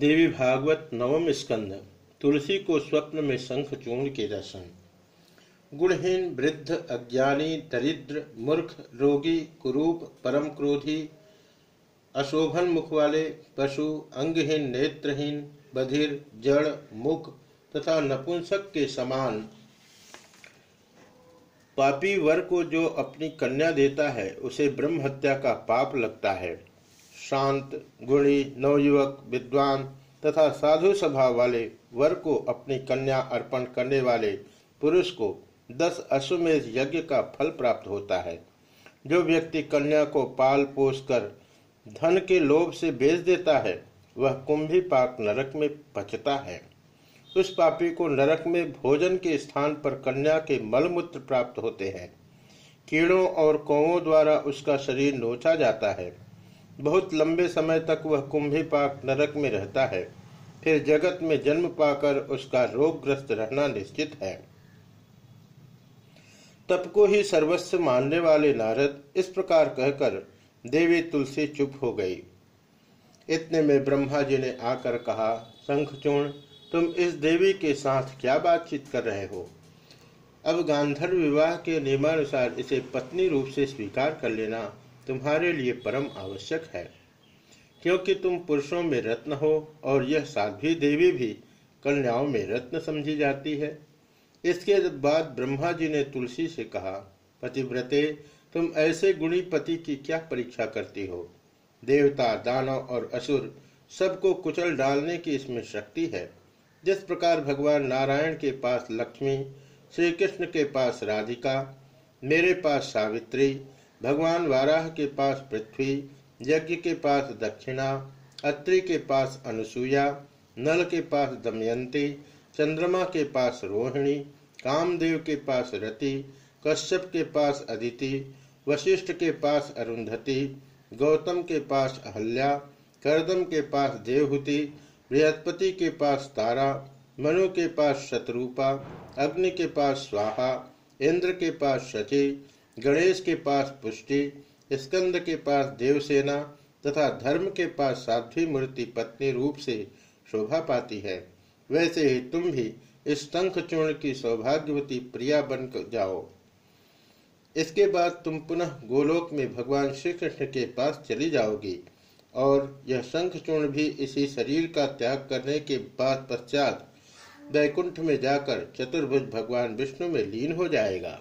देवी भागवत नवम स्कंद, तुलसी को स्वप्न में शंख चूर्ण के दर्शन। गुणहीन, वृद्ध, अज्ञानी, दरिद्र, मूर्ख, रोगी, कुरूप, परम क्रोधी, अशोभन मुख वाले, पशु, अंगहीन, नेत्रहीन, बधिर, जड़, मुख तथा नपुंसक के समान। पापी वर को जो अपनी कन्या देता है, उसे ब्रह्म हत्या का पाप लगता है। शांत, गुणी, नवयुवक, विद्वान तथा साधु स्वभाव वाले वर को अपनी कन्या अर्पण करने वाले पुरुष को दस अश्वमेध यज्ञ का फल प्राप्त होता है। जो व्यक्ति कन्या को पाल पोस कर धन के लोभ से बेच देता है, वह कुंभी पाक नरक में पचता है। उस पापी को नरक में भोजन के स्थान पर कन्या के मलमूत्र प्राप्त होते हैं। कीड़ों और कौवों द्वारा उसका शरीर नोचा जाता है। बहुत लंबे समय तक वह कुंभी पाक नरक में रहता है। फिर जगत में जन्म पाकर उसका रोगग्रस्त रहना निश्चित है। तप को ही सर्वस्व मानने वाले नारद इस प्रकार कहकर देवी तुलसी चुप हो गई। इतने में ब्रह्मा जी ने आकर कहा शंखचूर्ण तुम इस देवी के साथ क्या बातचीत कर रहे हो? अब गांधर्व विवाह के नियमानुसार इसे पत्नी रूप से स्वीकार कर लेना। तुम्हारे लिए परम आवश्यक है, क्योंकि तुम पुरुषों में रत्न हो और यह साध्वी देवी भी कन्याओं में रत्न समझी जाती है। इसके बाद ब्रह्मा जी ने तुलसी से कहा, पतिव्रते, तुम ऐसे गुणी पति की क्या परीक्षा करती हो? देवता, दानव और असुर सबको कुचल डालने की इसमें शक्ति है। जिस प्रकार भगवान नारायण के पास लक्ष्मी श्री कृष्ण के पास राधिका, मेरे पास सावित्री भगवान वाराह के पास पृथ्वी यज्ञ के पास दक्षिणा अत्रि के पास अनुसुईया नल के पास दमयंती चंद्रमा के पास रोहिणी कामदेव के पास रति कश्यप के पास अदिति वशिष्ठ के पास अरुंधति गौतम के पास अहल्या करदम के पास देवहूति बृहस्पति के पास तारा मनु के पास शत्रुपा अग्नि के पास स्वाहा इंद्र के पास शचि गणेश के पास पुष्टि, स्कंद के पास देवसेना तथा धर्म के पास साध्वी मूर्ति पत्नी रूप से शोभा पाती है। वैसे ही तुम भी इस शंख चूर्ण की सौभाग्यवती प्रिया बन जाओ। इसके बाद तुम पुनः गोलोक में भगवान श्री कृष्ण के पास चली जाओगी और यह शंख चूर्ण भी इसी शरीर का त्याग करने के बाद पश्चात वैकुंठ में जाकर चतुर्भुज भगवान विष्णु में लीन हो जाएगा।